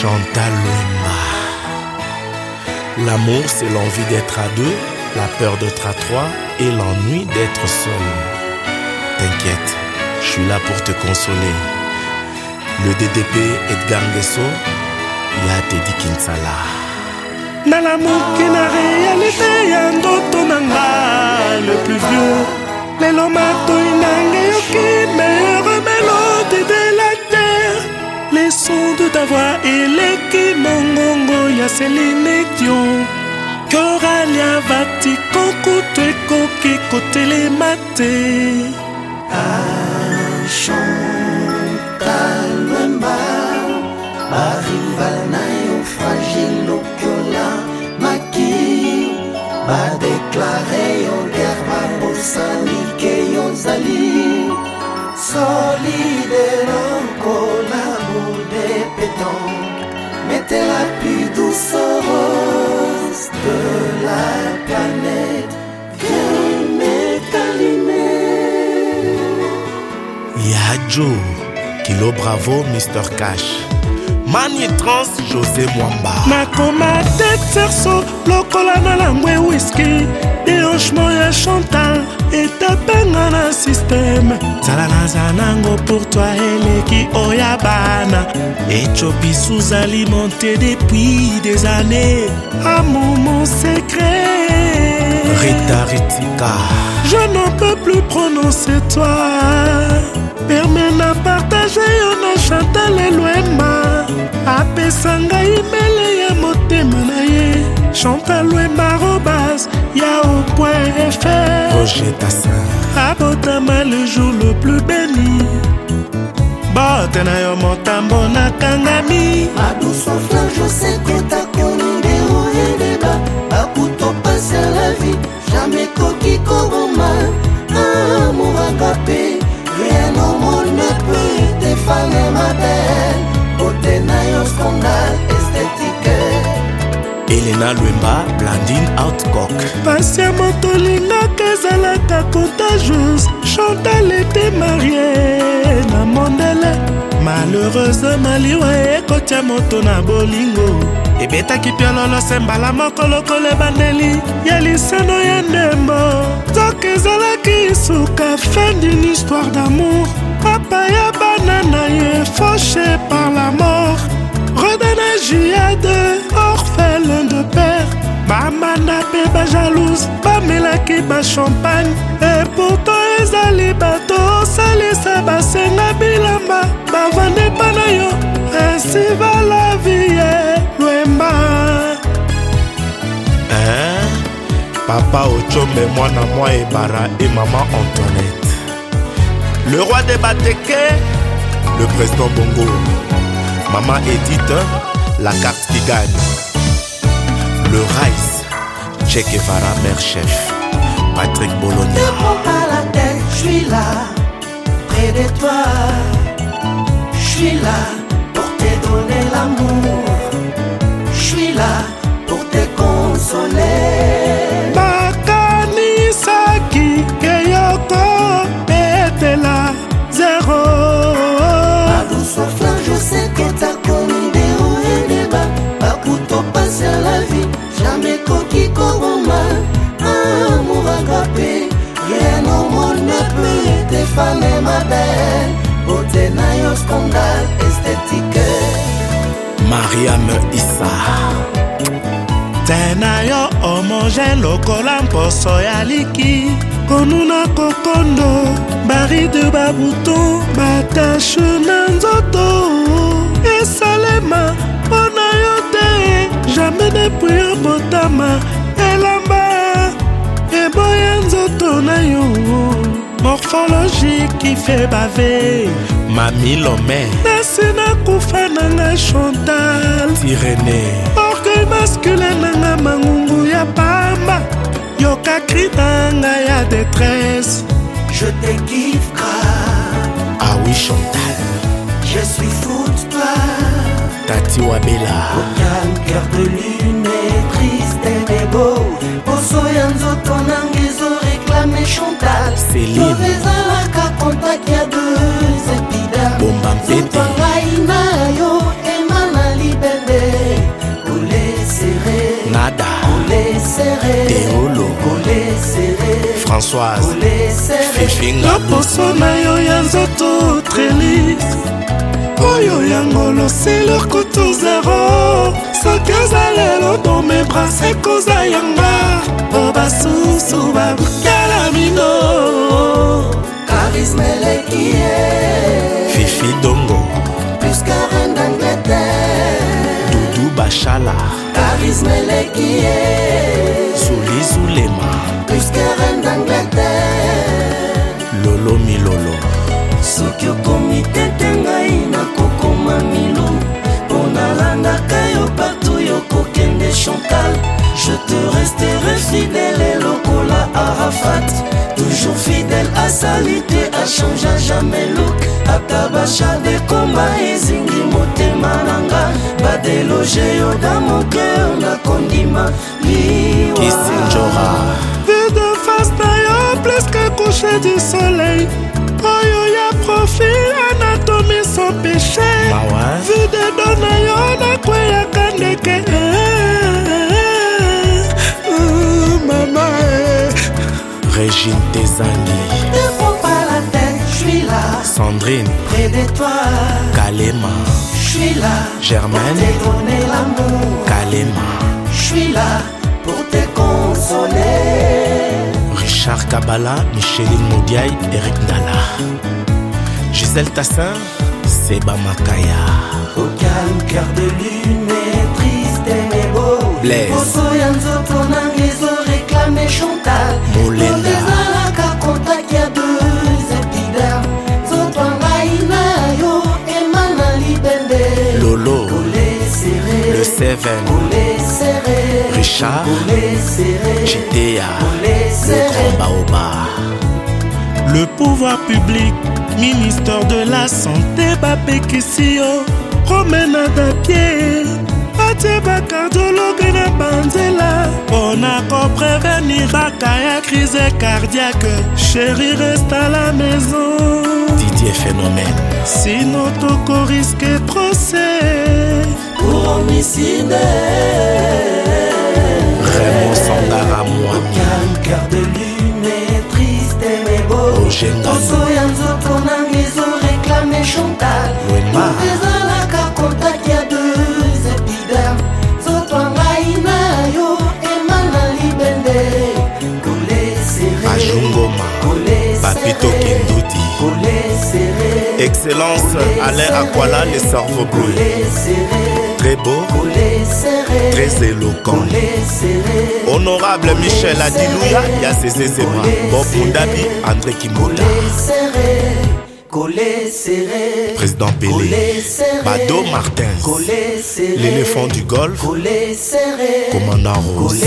Chantal Lema. L'amour, c'est l'envie d'être à deux, la peur d'être à trois et l'ennui d'être seul. T'inquiète, je suis là pour te consoler. Le DDP Edgar Nguesso, ya Teddy Kinsala. na lamoki na realite Un ndoto na nga le plus vieux Les lelo matoi nange yoki meilleure mélodie son de ta voix eleki mongongo ya Céline Dion koralia bati kokutu côté les te achanta lwemba barival na yo fragile lokola maki badeklare yo guerre babosani ke yozali sol Joe, Kilo Bravo, Mr Cash. mani trans josé mwamba nakoma texerso lokola na langwe wiski dehanchement ya chantal etapenga na systeme zala naza nango pour toi eleki oya bana etiopi sous alimenté depuis des années amour mon secret ritaritika je n'en peux plus prononcer toi lelo emba apesa ngai mbele ya motema na ye chantal emba robas yao point fr abotama le jour le plus béni bote na yo motambo nakangami bakuto pasi a la vie jamai koki kobo na lwemba blandine outcock pasi ya moto lingaka ezalaka contageuse chantal ete marie na mondele malheureuse maliwa ekotya moto na bolingo ebetaki pialolose mbala moko lokola ebandeli ya lisano ya ndembo nzoka ezalaki suka fin d'une histoire d'amour papa ya bana na ye fauché par la mort jalouse bamelaki bachampagne epourtant ezali bato osalisa basenga bilamba bavandi epa na yo ainsi va la vie eh, lwemba papa ochombe mwana mwa ebara e mama antoinette le roi de bateke le président bongo mama edite la carte qui gagne le rice Che Guevara, mère chef. Patrick Bologna. Ne prends pas la tête, je suis là, près de toi. Je suis là pour te donner l'amour. te na yo omonge lokola mposo ya liki konuna kokondo baride babuton batashe na nzoto esalema mpo na yo te jamai depui yo botama elamba eboya nzoto na yo morphologie kife bave mami lome nasi nakufa nanga chantal tirene orgueil masculin nanga mangungu ya pamba yoka kri nanga ya détresse je te kiffe grave ah. ah oui chantal je suis fou de toi tati wabela aucun cœur de lune est triste et beau poso ya nzoto nanga ezoreklame chantal céline teolo françoise fifinga poso na yo ya nzoto trelis oyo yango loselor kutu zero soki oza lelo bome brase koza yanga mpo oh, basusu bakala mino karisme eleki ye fifi dongo puskaren d'angleterre dudu bashala karisme eleki ye réalité achangea jamais look ata bashade komba ezingi motema na nga badeloge yo na moker nakondima liwakisinjora vide face na yo pleske couche du soleil oyo ya profil anatomi sans péché vide do na yo nakweyaka ndeke mama régine desan près de toi, Kalema, je suis là, Germaine, pour te donner l'amour, Kalema, je suis là, pour te consoler. Richard Kabbalah, Micheline Moudiaï, Eric Nala, Gisèle Tassin, Seba Makaya. Au calme, cœur de lui Seven, Richard, Chitea, le grand Baoba. Le pouvoir public, ministère de la Santé, Bapekisio, promenade à pied, atie bacardiologue na banzela mpo na koprevenir baka ya crise cardiaque chéri reste à la maison didier phénomène sino tokoriske procès homicide Raymond Sandara moi calme car de lune est triste mais beau poso ya nzoto nanga ezoreklame chantal ezalaka kontak ya deux épiderme nzoto angai na yo ema na libende kolesere papito kinduti excellence alain akwala le cerveau bleu très beau, très éloquent. Honorable Michel Adilouia, Yassé moi, Bob Mundabi, André Kimola. Président Pélé, Bado Martins, l'éléphant du golf, commandant Rose.